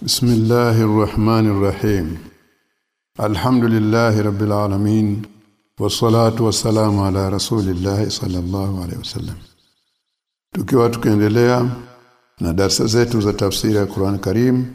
بسم الله الرحمن الرحيم الحمد لله رب العالمين والصلاه والسلام على رسول الله صلى الله عليه وسلم tukiwa tukiendelea na darasa zetu za tafsiri ya Qur'an Karim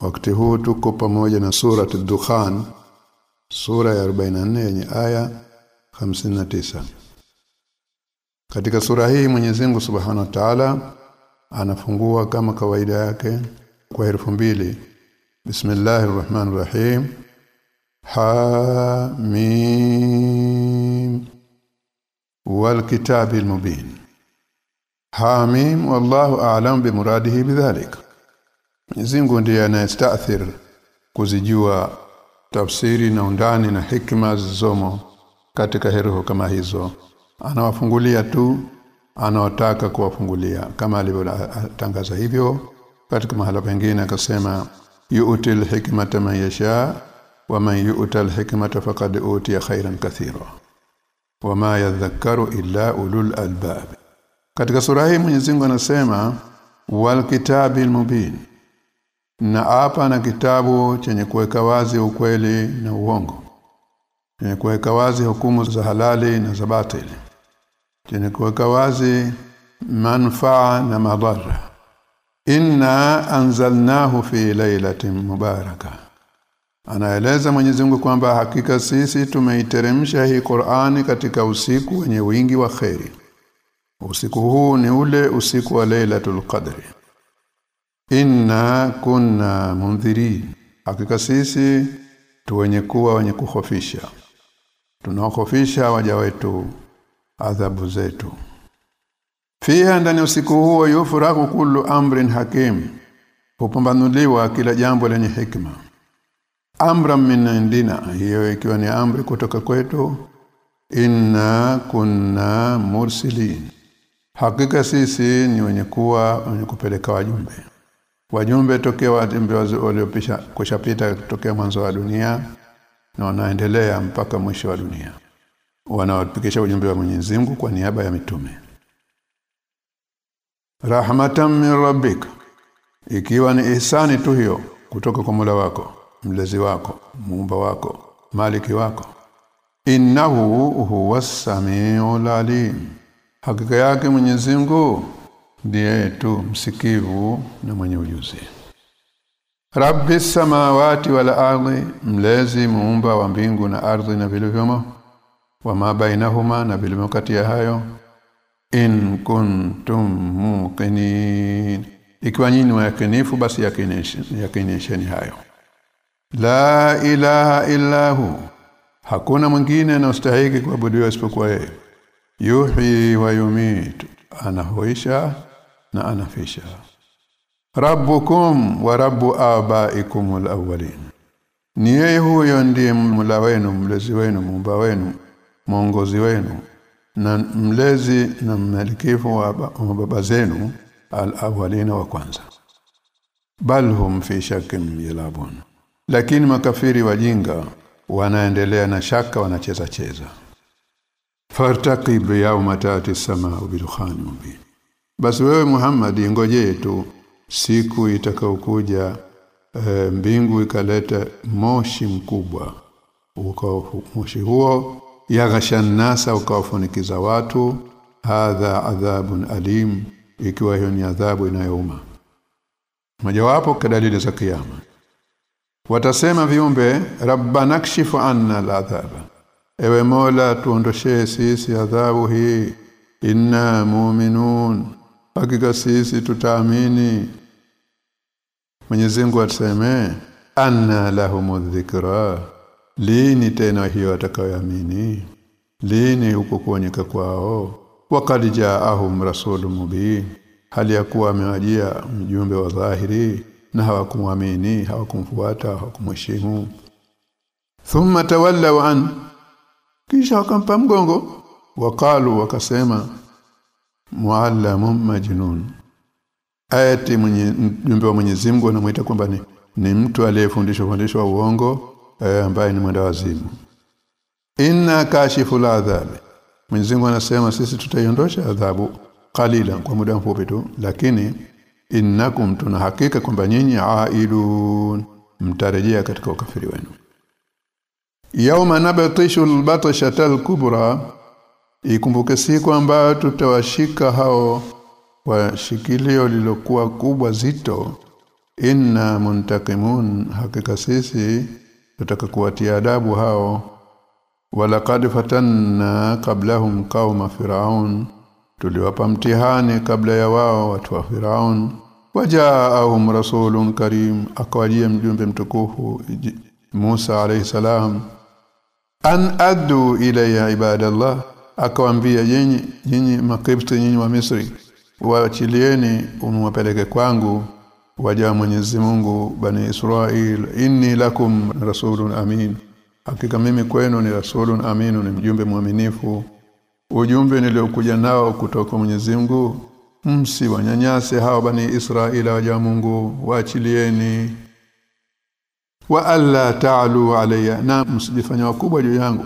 wakati huu tuko pamoja na sura ad-Dukhan sura ya 44 yenye aya 59 katika sura hii Mwenyezi Mungu Subhanahu wa Ta'ala anafungua kama kawaida yake kwa herufi mbili. Bismillahirrahmanirrahim Rahmanir Rahim. Ha mim wal kitabil mubin. Ha mim wallahu a'lam bimuradihi bidhalik. Mungu ndiye anastaathir kuzijua tafsiri na undani na hikma zizomo katika herufi kama hizo. Anawafungulia tu anaotaka kuwafungulia kama alivyotangaza hivyo katika mahala pengine akasema yu'til hikmata man yasha wa man yu'tal hikmata faqad utiya khairan kathira. Wama yadhakkaru illa ulul albab. Katika sura hii Mwenyezi Mungu anasema wal kitabil mubin na hapa na kitabu chenye kuweka wazi ukweli na uongo. Chenye kuweka wazi hukumu za halali na za batili. Chenye kuweka wazi manfaa na madhara inna anzalnahu fi lailatin mubaraka. Anaeleza Mwenyezi Mungu kwamba hakika sisi tumeiteremsha hii Qur'ani katika usiku wenye wingi wa kheri. Usiku huu ni ule usiku wa Lailatul Qadri inna kunna mundhiri hakika sisi tu wenye kuwa wenye kuhofisha. Tunaohofisha waja wetu adhabu zetu Fiha ndani usiku huo yufuraku kullu amrin hakim. Hupambanuliwa kila jambo lenye hikma. Amra min indina hiyo ikiwa ni amri kutoka kwetu. Inna kunna mursilin. Hakika sisi ni wenye kuwa wenye kupeleka wajumbe. Wajumbe tokea wajumbe waliopisha kushapita tokea mwanzo wa dunia na wanaendelea mpaka mwisho wa dunia. Wanaopikisha ujumbe wa Mwenyezi Mungu kwa niaba ya mitume rahmatan min rabbik. Ikiwa ni ihsani tu hiyo kutoka kwa Mola wako mlezi wako muumba wako maliki wako. Innahu huwa samiul alim. Hakika yake Mwenyezi Mungu ndiye tu msikivu na mwenye ujuzi. Rabbi samawati wal ardi mlezi muumba wa mbingu na ardhi na vilivyomo. Wa ma bainahuma na vilivyo kati ya hayo in kuntum muqinin. Ikiwa nyinyi wakinifu basi yakinisheni hayo. La ilaha illa hu. Hakuna mwingine anastahili kuabudiwa isipokuwa yeye. Yuhi wa yumit anahuisha na anafisha. Rabbukum wa rabbu abaikum alawwalin. Ni yeye huyo ndiye mula wenu mlezi wenu mumba wenu mwongozi wenu na mlezi na mmalikifu wa baba zenu al-awwalina wa kwanza. Bal hum fi shakkin yalabun. Lakini makafiri wajinga wanaendelea na shaka wanacheza cheza. Fartaqib yawma tati samaa bidukhan mubin. Basi wewe Muhammad ngojee tu siku itakayokuja e, mbingu ikaleta moshi mkubwa. Uko moshi huo yaghashan nasa ukawafunikiza watu hadha adhabun alim ikiwa hiyo ni adhabu inayouma. Mojawapo kadalili za kiyama. Watasema viumbe rabbana kshifu anna aladhaba. Ewe mola tuondoshee sisi adhabu hii. Inna mu'minun. Hakika sisi tutaamini. Mwenyezi Mungu atuseme anna lahumudhikra lini tena hiyo atakayoamini? Lini huko kuonyeka kwao? Wakati jaahum rasulun mubin. Hali ya kuwa amewajia mjumbe wa dhahiri na hawakumwamini hawakumfuata hawakumheshimu. Thumma tawallaw an kisha wakampa mgongo. Wakalu wakasema muallamun majnun. Ayati mwenye mjumbe wa Mwenyezi Mungu anamuita kwamba ni, ni mtu aliyefundishwa fundishwa uongo eh, ambaye ni mwenda wazimu inna kashifu ladhabi Mwenyezi Mungu anasema sisi tutaiondosha adhabu kalila kwa muda mfupi tu lakini innakum tuna hakika kwamba nyinyi aidun mtarejea katika ukafiri wenu. Yauma nabtishu albatashatal kubra ikumbuke siku ambayo tutawashika hao kwa shikilio lilokuwa kubwa zito. Inna muntakimun hakika sisi tutakakuwatia adabu hao. Walaqad fatanna qablahum qauma firaun. Tuliwapa mtihani kabla ya wao watu wa firaun. Wajaahum rasulun karim. Akawajia mjumbe mtukufu Musa alayhi salam. An addu ilayya ibadallah. Akawambia nyinyi nyinyi makibti nyinyi wa Misri. Waachilieni umwapeleke kwangu waja Mwenyezi Mungu bani Israil inni lakum rasulun amin. Hakika mimi kwenu ni rasulun aminu ni mjumbe mwaminifu. Ujumbe niliokuja nao kutoka Mwenyezi Mungu msi wanyanyase hao bani Israila waja Mungu waachilieni. Wa alla ta'lu alayya na msijifanya wakubwa juu yangu.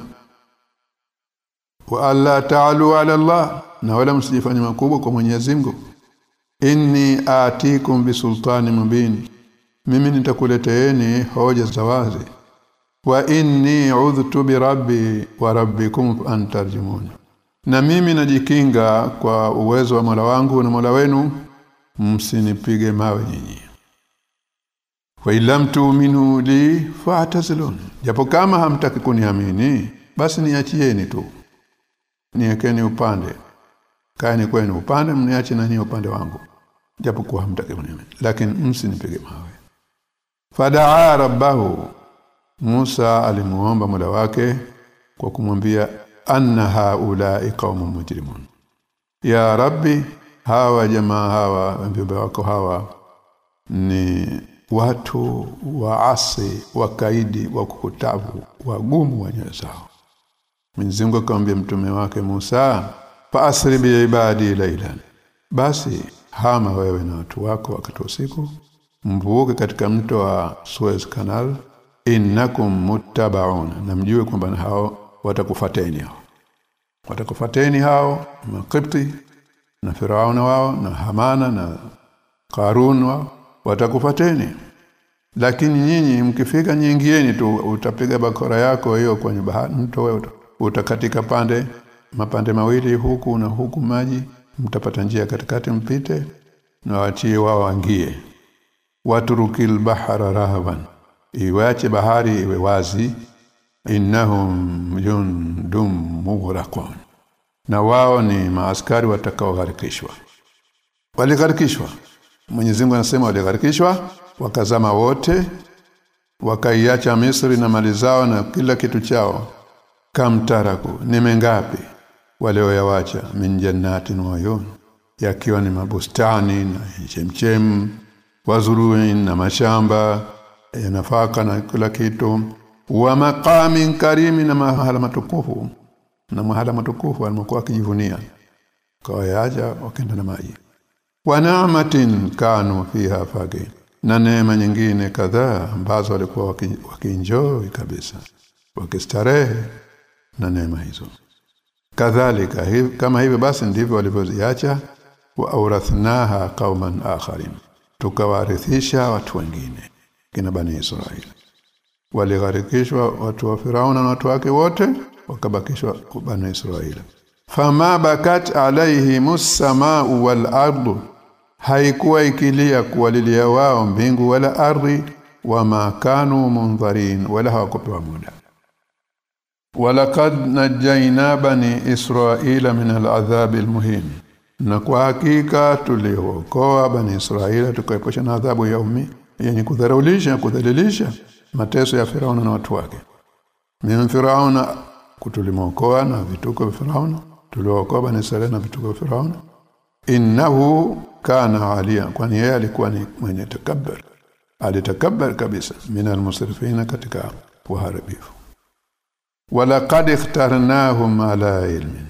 Wa alla ta'lu ala Allah na wala msijifanya makubwa kwa Mwenyezi Mungu inni atikum bisultani mubini mimi nitakuleteeni hoja za wazi. Wa inni udhtu bi rabbi wa rabbikum an tarjumuni na mimi najikinga kwa uwezo wa Mola wangu na Mola wenu msinipige mawe nyinyi. Wa illam tu'minu li fa'tazilun japo kama hamtaki kuniamini basi niachieni tu. Niekeni upande kaeni kwenu. Upande mniache na nyinyi upande wangu. Japokuwa hamtaki mimi lakini msinipige mawe. Fadaa rabbahu. Musa alimuomba Mola wake kwa kumwambia anna haulai qaumun mujrimun. Ya rabbi hawa jamaa hawa viumbe wako hawa ni watu waasi wakaidi wa kukutavu wagumu wa nyoyo zao. Mwenyezi akamwambia mtume wake Musa fa asri bi ibadi laylan. Basi hama wewe na watu wako wakati usiku mvuke katika mto wa Suez Canal innakum muttabaun na mjue kwamba hao watakufateni hao. Watakufateni hao makipti na Firauna wao na Hamana na Karun wao watakufateni. Lakini nyinyi mkifika nyingieni tu utapiga bakora yako hiyo kwenye bahari mto wewe utakatika pande mapande mawili huku na huku maji mtapata njia katikati mpite na waachie wao angie waturukil bahara rahaban iwache bahari iwe wazi. Innahum jundum mughraqun na wao ni maaskari watakaogharikishwa. Waligharikishwa. Mwenyezi Mungu anasema waligharikishwa wakazama wote wakaiacha Misri na mali zao na kila kitu chao. Kamtaraku ni mengapi walioyawacha min jannatin wayun yakiwa ni mabustani na chemchem wazuruin na mashamba ya nafaka na kila kitu wa maqamin karimi na mahala matukufu na mahala matukufu alimokuwa akijivunia kwa yaja wakenda na maji. Wa naamatin kanu fiha fage na neema nyingine kadhaa ambazo walikuwa wakienjoy kabisa wakistarehe na neema hizo kadhalika. Kama hivyo basi ndivyo walivyoziacha wa aurathnaha qauman akharin. Tukawarithisha watu wengine kina bani Israeli waligharikishwa watu wa Firauna na watu wake wote wakabakishwa bani Israeli fama bakat alaihi musamaa wal ardu. Haikuwa ikilia kuwalilia wao mbingu wala ardhi wama kanu mundharin wala hawakupewa muda walaqad najaina bani israila min al'adhab almuhin. Na kwa hakika tuliokoa bani israila tukaepusha na adhabu ya umi yenye kudharaulisha kudhalilisha mateso ya Firauna na watu wake. Mimi Firauna kutulimokoa na vituko vya Firauna tuliokoa bani Israila na vituko vya Firauna. Innahu kana alia kwani yeye alikuwa ni mwenye takabbar alitakabbar kabisa min almusrifina katika waharibifu walaqad ikhtarnahum ala ilmin.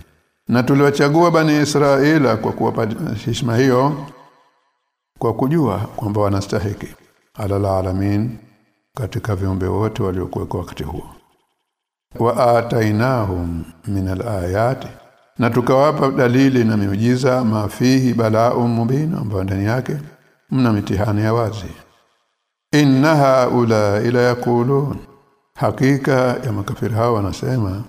Na tuliwachagua bani Israela kwa kuwapa heshima hiyo kwa kujua kwamba wanastahiki. Ala alamin katika viumbe wote waliokuwa wakati huo. Wa atainahum min alayati na tukawapa dalili na miujiza mafihi bala'un mubin ambayo ndani yake mna mitihani ya wazi. Inna haula ila yaqulun hakika ya makafiri hao wanasema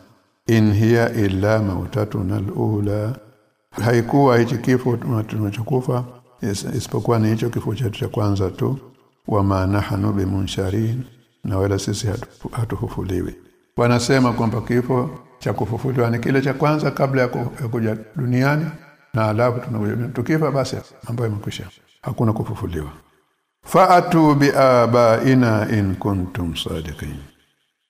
in hiya illa mautatuna alula. Haikuwa hichi kifo tunachokufa isipokuwa ni hicho kifo chetu cha kwanza tu wa manahanu bimunsharin na wala sisi hatufufuliwi. Hatu wanasema kwamba kifo cha kufufuliwa ni kile cha kwanza kabla ya kuja duniani na alafu tunakuja tukifa basi mambo yamekwisha. Hakuna kufufuliwa. Fa'atu biabaina in kuntum sadiqin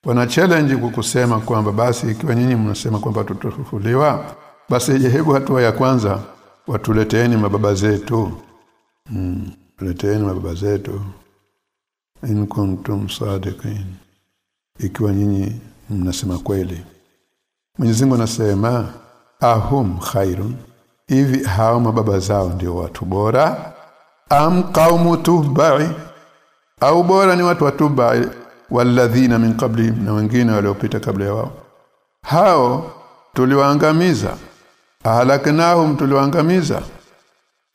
wana challenge kukusema kwamba basi ikiwa nyinyi mnasema kwamba tutafufuliwa basi je hebu hatua ya kwanza watuleteeni mababa zetu. Mm, tuleteeni mababa zetu. In kuntum sadiqin. Ikiwa nyinyi mnasema kweli. Mwenyezi Mungu anasema ahum khairun. Hivi hao mababa zao ndio watu bora? Am qaumu tubai? Au bora ni watu wa tubai walladhina min qablihim na wengine waliopita kabla ya wao. Hao tuliwaangamiza ahlaknahum tuliwaangamiza.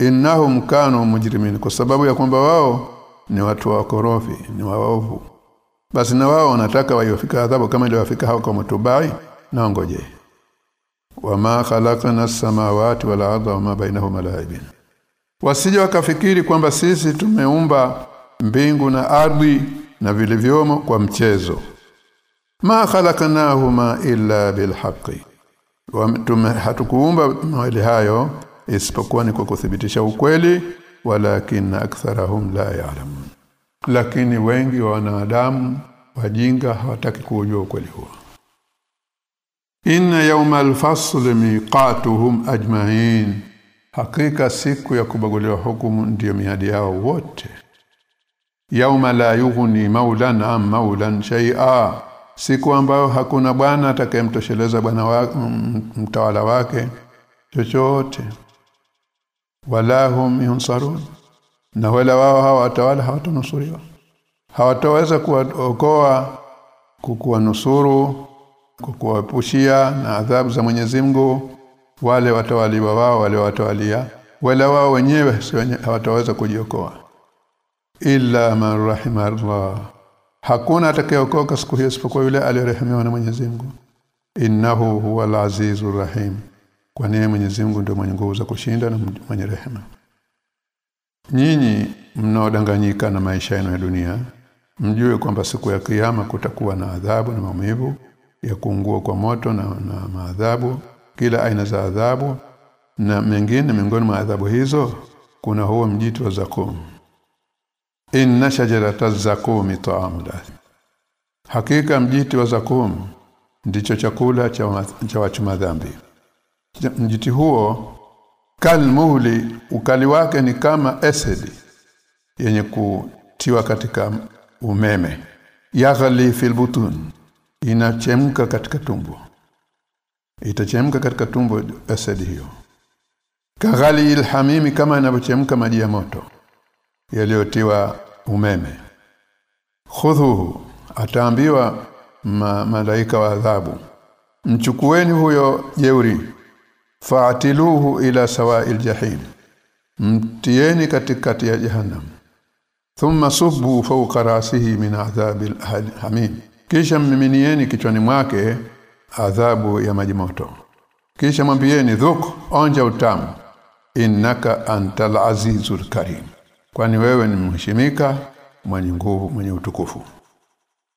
Innahum kanu mujrimin kwa sababu ya kwamba wao ni watu wa korofi ni waovu. Basi na wao wanataka waiofika adhabu kama ile wafika hao kwa mtubai na ngoje wama khalaqna as-samawati wal arda wama bainahuma la'ibin. Wasije wakafikiri kwamba sisi tumeumba mbingu na ardhi na vilivyomo kwa mchezo. Ma khalaqnahuma illa bilhaqqi. Hatukuumba mawili hayo isipokuwa ni kwa kuthibitisha ukweli walakin aktharahum la ya'lamun. Lakini wengi wa wanadamu wajinga hawataki kujua ukweli huo. Inna yawmal fasl miqatuhum ajma'in. Hakika siku ya kubaguliwa hukumu ndiyo miadi yao wote yauma la yughni maulan am maulan shay'a. Siku ambayo hakuna bwana atakayemtosheleza bwana wa, mtawala wake chochote. Wala hum yunsarun. Na wala wao hawa watawala hawatanusuriwa. Hawataweza kuwaokoa kukuwanusuru kukuwapushia na adhabu za Mwenyezi Mungu wale watawaliwa wao wale watawalia wala wao wenyewe hawataweza kujiokoa illa man rahima Allah. Hakuna atakayeokoka siku hiyo isipokuwa yule aliyerehemiwa na Mwenyezi Mungu. Innahu huwal azizur rahim. Kwa nini Mwenyezi Mungu ndio mwenye nguvu za kushinda na mwenye rehema? Nyinyi mnaodanganyika na maisha yenu ya dunia mjue kwamba siku ya kiyama kutakuwa na adhabu na maumivu ya kuungua kwa moto na, na maadhabu kila aina za adhabu na mengine miongoni mwa adhabu hizo kuna huo mjitu wa zakum inna shajarata zakumi ta'amul hakika mjiti wa zakum ndicho chakula cha, cha wachuma dhambi. Mjiti huo kalmuhli ukali wake ni kama acid yenye kutiwa katika umeme. Yaghli fil butun inachemka katika tumbo. Itachemka katika tumbo acid hiyo. Kaghali ilhamimi kama inavyochemka maji ya moto yaliyotiwa umeme. Khudhuhu ataambiwa ma, malaika wa adhabu. Mchukueni huyo jeuri. Faatiluhu ila sawa'il jahim. Mtieni katikati ya jahannam. Thumma subbu fawqa rasihi min adhabil hamim. Kisha mmiminieni kichwani mwake adhabu ya maji moto. Kisha mwambieni dhuk onja utamu. Innaka antal azizul karim kwani wewe ni mheshimika mwenye nguvu mwenye utukufu.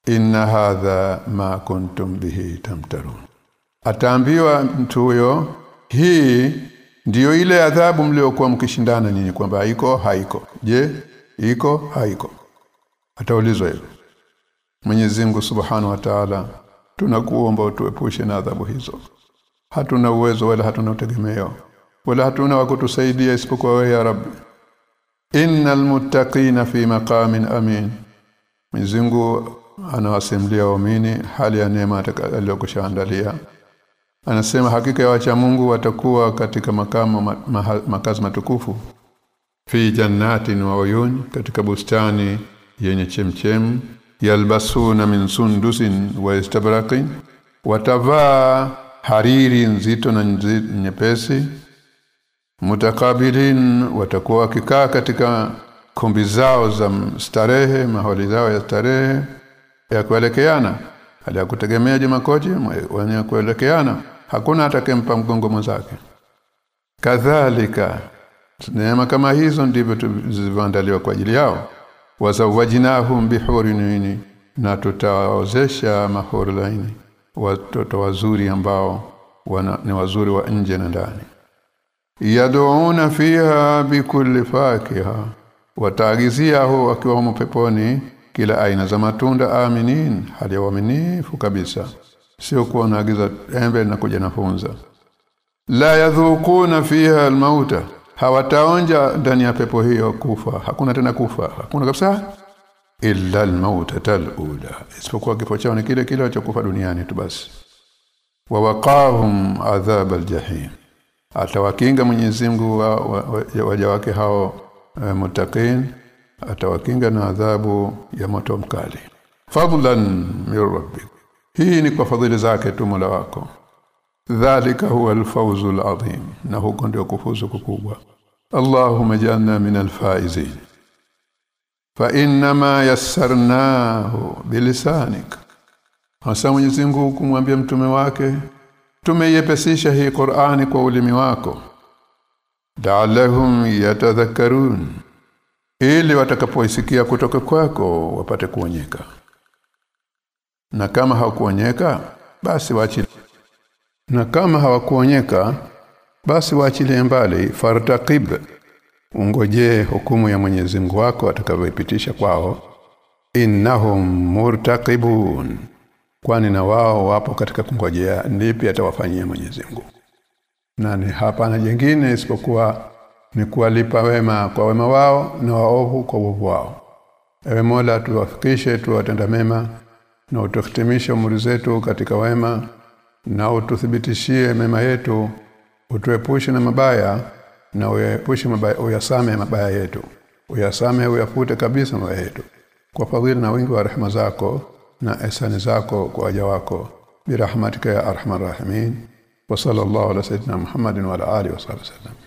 Inna hadha ma kuntum bihi tamtarun. Ataambiwa mtu huyo hii ndiyo ile adhabu mliokuwa mkishindana nyinyi kwamba iko haiko. Je iko haiko? Ataulizwa hivyo. Mwenyezi Mungu Subhanahu wa Ta'ala tunakuomba utuepushe na adhabu hizo. Hatuna uwezo wala hatuna utegemeo. Wala hatuna wa kutusaidia isipokuwa wewe ya Rabbi innal muttaqina fi maqamin amin. Mwenyezi anawasemlia waamini hali ya neema atakayokushaandalia anasema hakika ya wacha Mungu watakuwa katika makamo ma, ma, makazi matukufu. Fi jannatin wa uyun katika bustani yenye chemchem yalbasuna min sundusin wa istabraqin. Watavaa hariri nzito na nyepesi mutakabilin watakuwa wakikaa katika kumbi zao za starehe maholi zao ya starehe ya kuelekeana. Hali ya kutegemea makochi wenye kuelekeana hakuna atakempa mgongo mwenzake. Kadhalika neema kama hizo ndivyo zilivyoandaliwa kwa ajili yao. Wazawajnahum bihurin na tutawaozesha mahuri laini. Watoto wazuri ambao wana, ni wazuri wa nje na ndani yad'una fiha bikulli fakiha. Wataagizia huo wakiwa peponi kila aina za matunda aminin hali ya uaminifu kabisa. Sio kuwa naagiza embe na kuja nafunza la yadhukuna fiha almauta. Hawataonja ndani ya pepo hiyo kufa. Hakuna tena kufa. Hakuna kabisa. Illa almauta alula isipokuwa kifo chao ni kile kile cha kufa duniani tu basi. Wa waqahum adhab aljahim atawakinga Mwenyezi Mungu wa, wa, waja wake hao e, mutaqin atawakinga na adhabu ya moto mkali. Fadlan min rabbik. Hii ni kwa fadhili zake tu Mola wako. Dhalika huwa alfawzu alazim. Na huko ndio kufuzu kukubwa. Allahumma janna min alfaizin. Fa inma yassarnahu bilisanik hasa Mwenyezi Mungu kumwambia mtume wake tumeiepesisha hii Qur'ani kwa ulimi wako. Da'alhum yatadhakkarun. Ili watakapoisikia kutoka kwako wapate kuonyeka. Na kama hawakuonyeka basi waachi na kama hawakuonyeka basi waachilie mbali. Fartaqib. Ungoje hukumu ya Mwenyezi Mungu wako atakavyoipitisha kwao. Innahum murtaqibun kwani na wao wapo katika kungojea nipi atawafanyia Mwenyezi Mungu? Na ni hapana jingine isipokuwa ni kuwalipa wema kwa wema wao na waovu kwa uovu wao. Ewe Mola tuwafikishe tuwatenda mema na utuhitimishe umri zetu katika wema na ututhibitishie mema yetu utuepushe na mabaya na uyaepushe mabaya uyasame mabaya yetu. Uyasame uyafute kabisa mabaya yetu. Kwa fadhila na wingi wa rehema zako na ihsani zako kwa waja wako. Birahmatika ya arhamar rahimin. Wa sallallahu ala sayyidina muhammadin wa ala alihi wa sahbihi